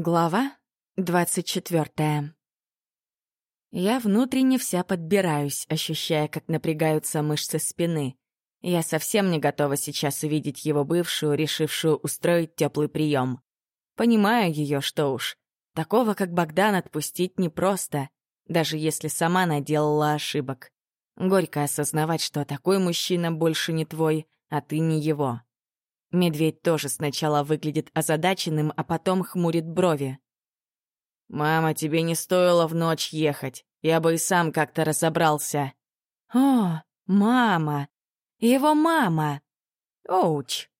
Глава двадцать четвертая. Я внутренне вся подбираюсь, ощущая, как напрягаются мышцы спины. Я совсем не готова сейчас увидеть его бывшую, решившую устроить теплый прием. Понимаю ее, что уж. Такого, как Богдан, отпустить непросто, даже если сама наделала ошибок. Горько осознавать, что такой мужчина больше не твой, а ты не его. Медведь тоже сначала выглядит озадаченным, а потом хмурит брови. «Мама, тебе не стоило в ночь ехать. Я бы и сам как-то разобрался». «О, мама! Его мама! Оуч!»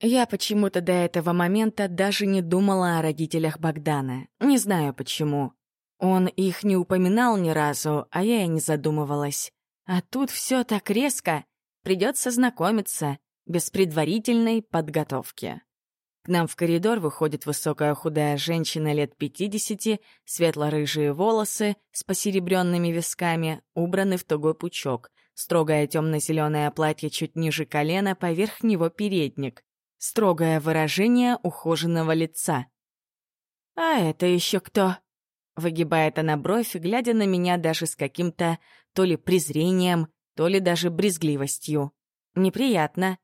Я почему-то до этого момента даже не думала о родителях Богдана. Не знаю почему. Он их не упоминал ни разу, а я и не задумывалась. А тут все так резко. Придется знакомиться без предварительной подготовки. К нам в коридор выходит высокая худая женщина лет 50, светло-рыжие волосы с посеребренными висками, убраны в тугой пучок, строгое темно-зеленое платье чуть ниже колена, поверх него передник, строгое выражение ухоженного лица. «А это еще кто?» Выгибает она бровь, глядя на меня даже с каким-то то ли презрением, то ли даже брезгливостью. Неприятно.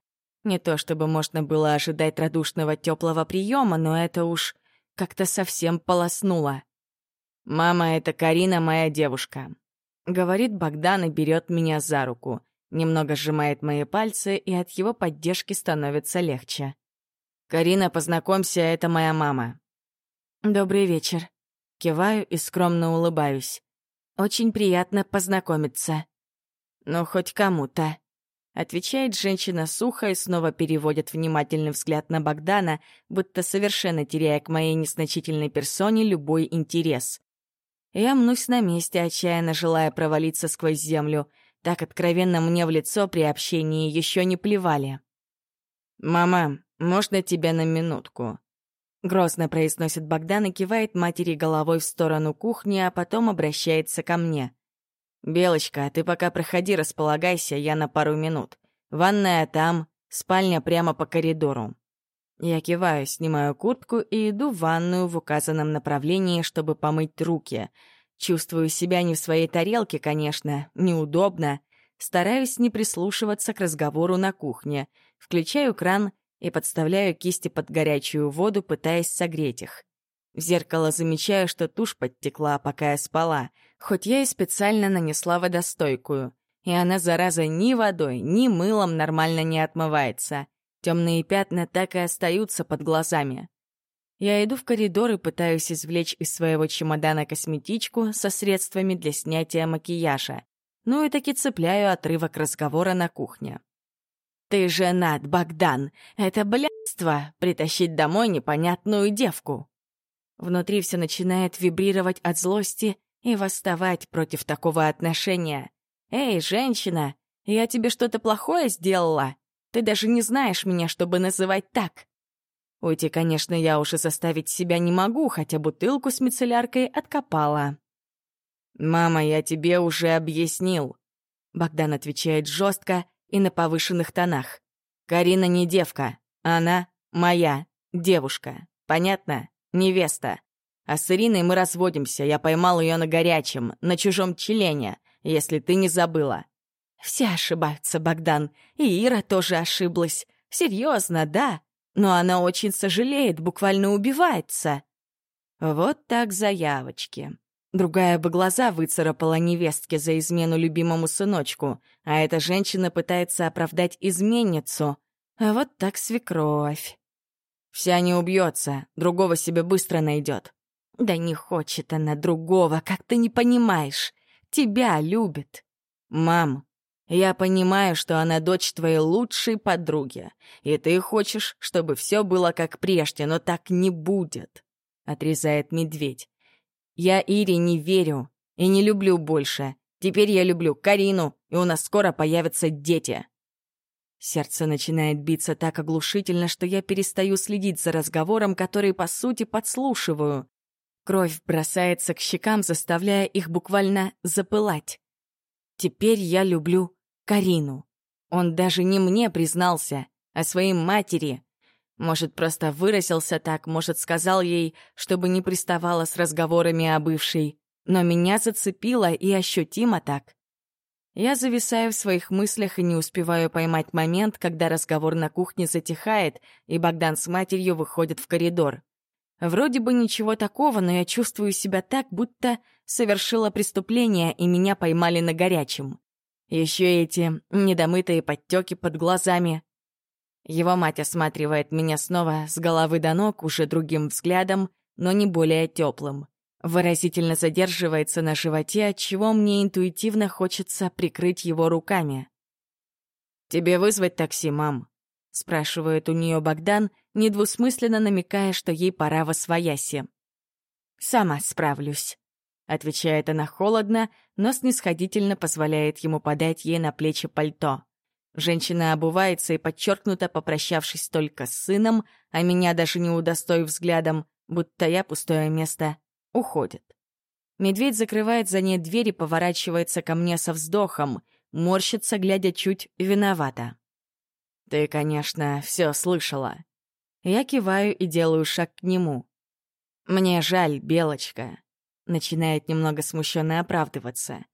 Не то чтобы можно было ожидать радушного теплого приема, но это уж как-то совсем полоснуло. «Мама, это Карина, моя девушка», — говорит Богдан и берет меня за руку. Немного сжимает мои пальцы, и от его поддержки становится легче. «Карина, познакомься, это моя мама». «Добрый вечер». Киваю и скромно улыбаюсь. «Очень приятно познакомиться». «Ну, хоть кому-то». Отвечает женщина сухо и снова переводит внимательный взгляд на Богдана, будто совершенно теряя к моей незначительной персоне любой интерес. Я мнусь на месте, отчаянно желая провалиться сквозь землю. Так откровенно мне в лицо при общении еще не плевали. «Мама, можно тебя на минутку?» Грозно произносит Богдан и кивает матери головой в сторону кухни, а потом обращается ко мне. «Белочка, ты пока проходи, располагайся, я на пару минут. Ванная там, спальня прямо по коридору». Я киваю, снимаю куртку и иду в ванную в указанном направлении, чтобы помыть руки. Чувствую себя не в своей тарелке, конечно, неудобно. Стараюсь не прислушиваться к разговору на кухне. Включаю кран и подставляю кисти под горячую воду, пытаясь согреть их. В зеркало замечаю, что тушь подтекла, пока я спала, хоть я и специально нанесла водостойкую. И она, зараза, ни водой, ни мылом нормально не отмывается. Темные пятна так и остаются под глазами. Я иду в коридор и пытаюсь извлечь из своего чемодана косметичку со средствами для снятия макияжа. Ну и таки цепляю отрывок разговора на кухне. «Ты женат, Богдан! Это блядство — притащить домой непонятную девку!» Внутри все начинает вибрировать от злости и восставать против такого отношения. «Эй, женщина, я тебе что-то плохое сделала? Ты даже не знаешь меня, чтобы называть так!» Уйти, конечно, я уже заставить себя не могу, хотя бутылку с мицелляркой откопала. «Мама, я тебе уже объяснил», — Богдан отвечает жестко и на повышенных тонах. «Карина не девка, она моя девушка. Понятно?» Невеста. А с Ириной мы разводимся, я поймал ее на горячем, на чужом члене, если ты не забыла». «Все ошибаются, Богдан, и Ира тоже ошиблась. Серьезно, да, но она очень сожалеет, буквально убивается». Вот так заявочки. Другая бы глаза выцарапала невестке за измену любимому сыночку, а эта женщина пытается оправдать изменницу. А вот так свекровь. Вся не убьется, другого себе быстро найдет. Да не хочет она другого, как ты не понимаешь. Тебя любит. Мам, я понимаю, что она дочь твоей лучшей подруги, и ты хочешь, чтобы все было как прежде, но так не будет, — отрезает медведь. Я Ире не верю и не люблю больше. Теперь я люблю Карину, и у нас скоро появятся дети. Сердце начинает биться так оглушительно, что я перестаю следить за разговором, который, по сути, подслушиваю. Кровь бросается к щекам, заставляя их буквально запылать. Теперь я люблю Карину. Он даже не мне признался, а своей матери. Может, просто выразился так, может, сказал ей, чтобы не приставала с разговорами о бывшей. Но меня зацепило и ощутимо так. Я зависаю в своих мыслях и не успеваю поймать момент, когда разговор на кухне затихает, и Богдан с матерью выходят в коридор. Вроде бы ничего такого, но я чувствую себя так, будто совершила преступление, и меня поймали на горячем. Еще эти недомытые подтеки под глазами. Его мать осматривает меня снова с головы до ног уже другим взглядом, но не более теплым выразительно задерживается на животе, отчего мне интуитивно хочется прикрыть его руками. «Тебе вызвать такси, мам?» — спрашивает у нее Богдан, недвусмысленно намекая, что ей пора во свояси. «Сама справлюсь», — отвечает она холодно, но снисходительно позволяет ему подать ей на плечи пальто. Женщина обувается и, подчеркнуто попрощавшись только с сыном, а меня даже не удостоив взглядом, будто я пустое место, уходит. Медведь закрывает за ней дверь и поворачивается ко мне со вздохом, морщится, глядя чуть виновато. «Ты, конечно, все слышала». Я киваю и делаю шаг к нему. «Мне жаль, Белочка», — начинает немного смущенно оправдываться.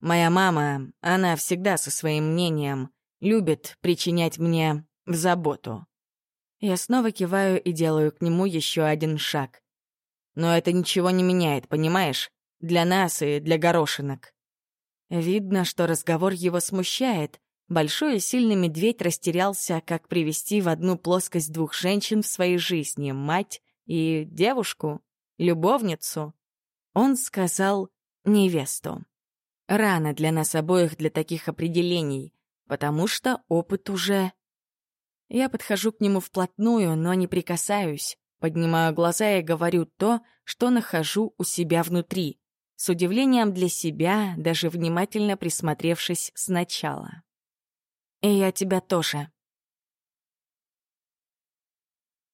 «Моя мама, она всегда со своим мнением, любит причинять мне заботу». Я снова киваю и делаю к нему еще один шаг. Но это ничего не меняет, понимаешь? Для нас и для горошинок. Видно, что разговор его смущает. Большой и сильный медведь растерялся, как привести в одну плоскость двух женщин в своей жизни — мать и девушку, любовницу. Он сказал «невесту». Рано для нас обоих для таких определений, потому что опыт уже... Я подхожу к нему вплотную, но не прикасаюсь. Поднимаю глаза и говорю то, что нахожу у себя внутри, с удивлением для себя, даже внимательно присмотревшись сначала. «И я тебя тоже»,